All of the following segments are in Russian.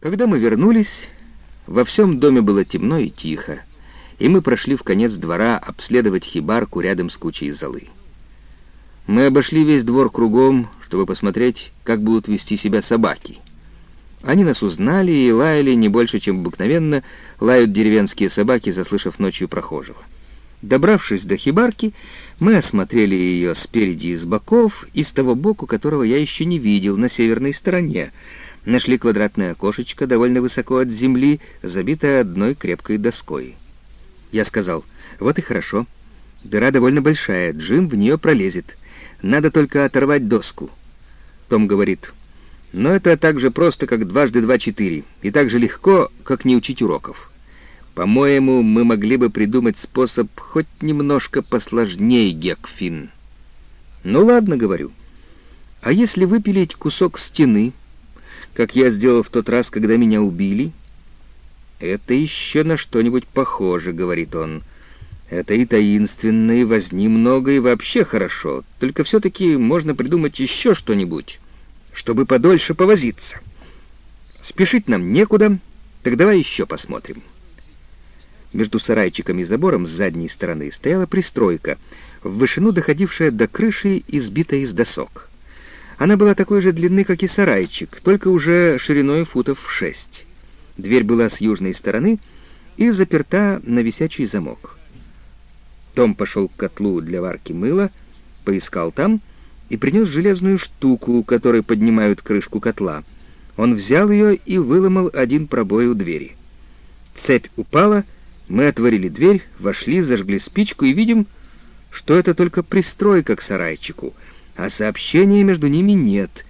Когда мы вернулись, во всем доме было темно и тихо, и мы прошли в конец двора обследовать хибарку рядом с кучей золы. Мы обошли весь двор кругом, чтобы посмотреть, как будут вести себя собаки. Они нас узнали и лаяли не больше, чем обыкновенно лают деревенские собаки, заслышав ночью прохожего. Добравшись до хибарки, мы осмотрели ее спереди и с боков, и с того боку, которого я еще не видел, на северной стороне. Нашли квадратное окошечко, довольно высоко от земли, забитое одной крепкой доской. Я сказал, вот и хорошо. Дыра довольно большая, Джим в нее пролезет. Надо только оторвать доску. Том говорит, но это так же просто, как дважды два четыре, и так же легко, как не учить уроков. По-моему, мы могли бы придумать способ хоть немножко посложнее, Гекфин. Ну ладно, говорю. А если выпилить кусок стены, как я сделал в тот раз, когда меня убили? Это еще на что-нибудь похоже, говорит он. Это и таинственно, и возни много, и вообще хорошо. Только все-таки можно придумать еще что-нибудь, чтобы подольше повозиться. Спешить нам некуда, так давай еще посмотрим. Между сарайчиком и забором с задней стороны стояла пристройка, в вышину доходившая до крыши и из досок. Она была такой же длины, как и сарайчик, только уже шириной футов шесть. Дверь была с южной стороны и заперта на висячий замок. Том пошел к котлу для варки мыла, поискал там и принес железную штуку, которой поднимают крышку котла. Он взял ее и выломал один пробой у двери. Цепь упала, мы отворили дверь, вошли, зажгли спичку и видим, что это только пристройка к сарайчику, а сообщения между ними нет.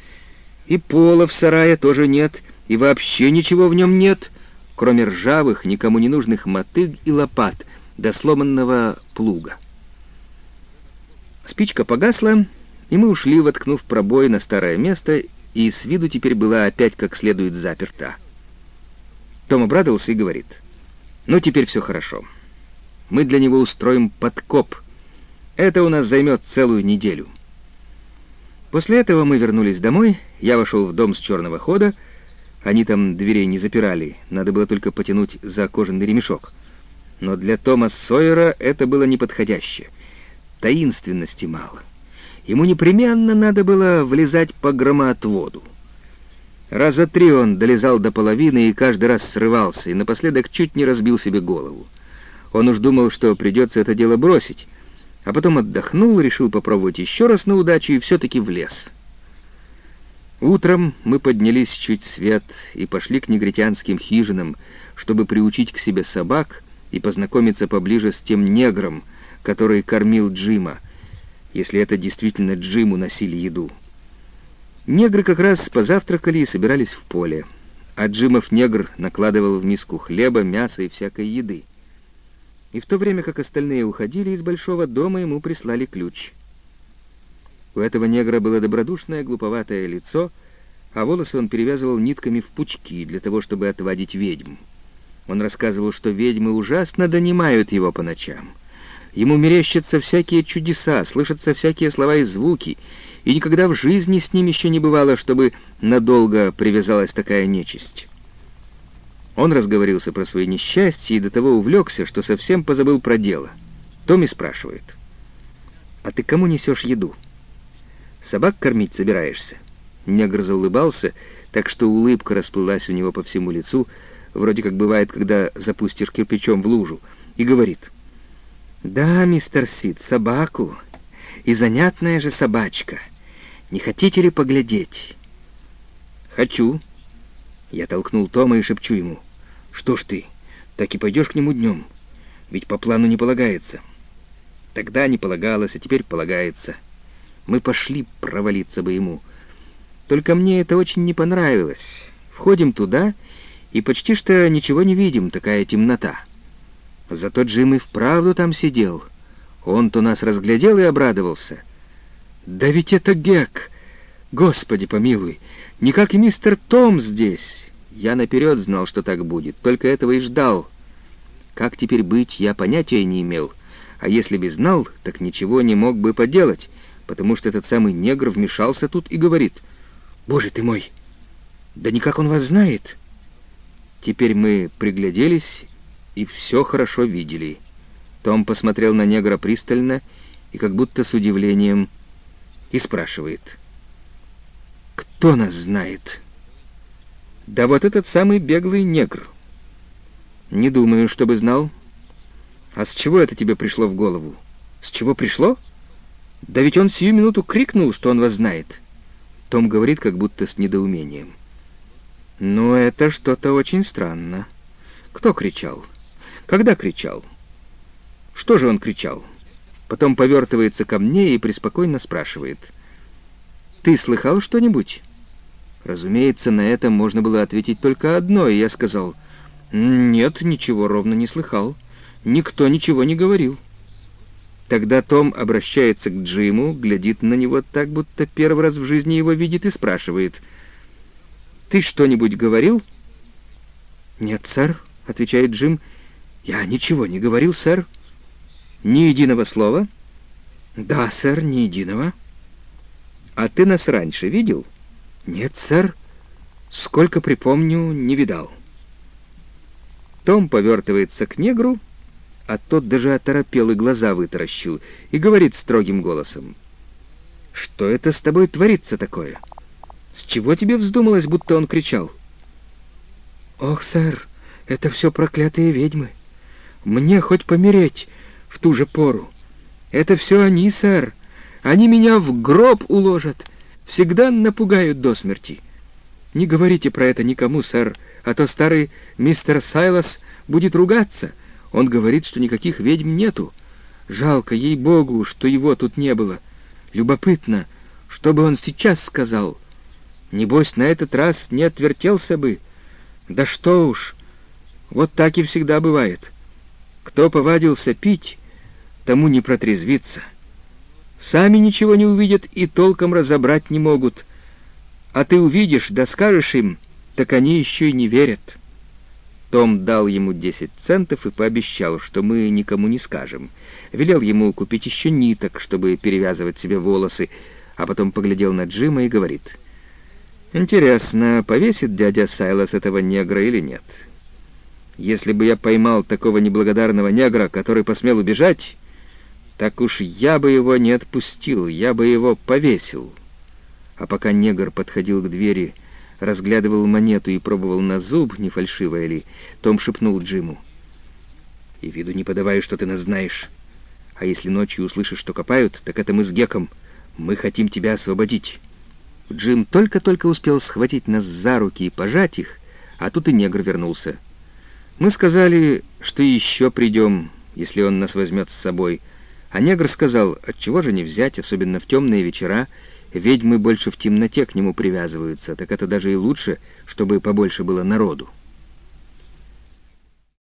И пола в сарае тоже нет, и вообще ничего в нем нет, кроме ржавых, никому не нужных мотыг и лопат до сломанного плуга. Спичка погасла, и мы ушли, воткнув пробой на старое место, и с виду теперь была опять как следует заперта. Том обрадовался и говорит — ну, теперь все хорошо. Мы для него устроим подкоп. Это у нас займет целую неделю. После этого мы вернулись домой, я вошел в дом с черного хода, они там дверей не запирали, надо было только потянуть за кожаный ремешок. Но для Тома Сойера это было неподходяще. Таинственности мало. Ему непременно надо было влезать по громоотводу. Раза три он долезал до половины и каждый раз срывался, и напоследок чуть не разбил себе голову. Он уж думал, что придется это дело бросить, а потом отдохнул, решил попробовать еще раз на удачу и все-таки влез. Утром мы поднялись чуть свет и пошли к негритянским хижинам, чтобы приучить к себе собак и познакомиться поближе с тем негром, который кормил Джима, если это действительно Джиму носили еду. Негры как раз позавтракали и собирались в поле, а Джимов негр накладывал в миску хлеба, мяса и всякой еды. И в то время как остальные уходили из большого дома, ему прислали ключ. У этого негра было добродушное, глуповатое лицо, а волосы он перевязывал нитками в пучки для того, чтобы отводить ведьм. Он рассказывал, что ведьмы ужасно донимают его по ночам. Ему мерещатся всякие чудеса, слышатся всякие слова и звуки, и никогда в жизни с ним еще не бывало, чтобы надолго привязалась такая нечисть. Он разговорился про свои несчастья и до того увлекся, что совсем позабыл про дело. Томми спрашивает, «А ты кому несешь еду? Собак кормить собираешься?» Негр заулыбался, так что улыбка расплылась у него по всему лицу, вроде как бывает, когда запустишь кирпичом в лужу, и говорит, «Да, мистер Сид, собаку, и занятная же собачка. Не хотите ли поглядеть?» «Хочу». Я толкнул Тома и шепчу ему. «Что ж ты, так и пойдешь к нему днем? Ведь по плану не полагается». Тогда не полагалось, а теперь полагается. Мы пошли провалиться бы ему. Только мне это очень не понравилось. Входим туда и почти что ничего не видим, такая темнота. Зато Джим и вправду там сидел. Он-то нас разглядел и обрадовался. «Да ведь это Гек! Господи помилуй! Не как и мистер Том здесь!» Я наперед знал, что так будет, только этого и ждал. Как теперь быть, я понятия не имел. А если бы знал, так ничего не мог бы поделать, потому что этот самый негр вмешался тут и говорит, «Боже ты мой! Да никак он вас знает! Теперь мы пригляделись и все хорошо видели. Том посмотрел на негра пристально и как будто с удивлением и спрашивает. «Кто нас знает?» «Да вот этот самый беглый негр». «Не думаю, чтобы знал». «А с чего это тебе пришло в голову?» «С чего пришло?» «Да ведь он сию минуту крикнул, что он вас знает». Том говорит, как будто с недоумением. «Ну, это что-то очень странно. Кто кричал? Когда кричал? Что же он кричал?» Потом повертывается ко мне и преспокойно спрашивает. «Ты слыхал что-нибудь?» Разумеется, на это можно было ответить только одно, и я сказал, «Нет, ничего ровно не слыхал. Никто ничего не говорил». Тогда Том обращается к Джиму, глядит на него так, будто первый раз в жизни его видит и спрашивает, «Ты что-нибудь говорил?» «Нет, сэр», — отвечает Джим, — «я ничего не говорил, сэр». «Ни единого слова?» «Да, сэр, ни единого». «А ты нас раньше видел?» «Нет, сэр. Сколько припомню, не видал». Том повертывается к негру, а тот даже оторопел и глаза вытаращил, и говорит строгим голосом. «Что это с тобой творится такое? С чего тебе вздумалось, будто он кричал?» «Ох, сэр, это все проклятые ведьмы. Мне хоть помереть в ту же пору. Это все они, сэр. Они меня в гроб уложат, всегда напугают до смерти. Не говорите про это никому, сэр, а то старый мистер Сайлас будет ругаться. Он говорит, что никаких ведьм нету. Жалко, ей-богу, что его тут не было. Любопытно, что бы он сейчас сказал. Небось, на этот раз не отвертелся бы. Да что уж, вот так и всегда бывает. Кто повадился пить, тому не протрезвиться. Сами ничего не увидят и толком разобрать не могут. А ты увидишь, да скажешь им, так они еще и не верят». Том дал ему десять центов и пообещал, что мы никому не скажем. Велел ему купить еще ниток, чтобы перевязывать себе волосы, а потом поглядел на Джима и говорит, «Интересно, повесит дядя Сайлас этого негра или нет? Если бы я поймал такого неблагодарного негра, который посмел убежать, так уж я бы его не отпустил, я бы его повесил. А пока негр подходил к двери, разглядывал монету и пробовал на зуб, не фальшивая ли, Том шепнул Джиму. «И виду не подавай, что ты нас знаешь. А если ночью услышишь, что копают, так это мы с Геком. Мы хотим тебя освободить». Джим только-только успел схватить нас за руки и пожать их, а тут и негр вернулся. Мы сказали, что еще придем, если он нас возьмет с собой, а негр сказал, отчего же не взять, особенно в темные вечера, ведьмы больше в темноте к нему привязываются, так это даже и лучше, чтобы побольше было народу.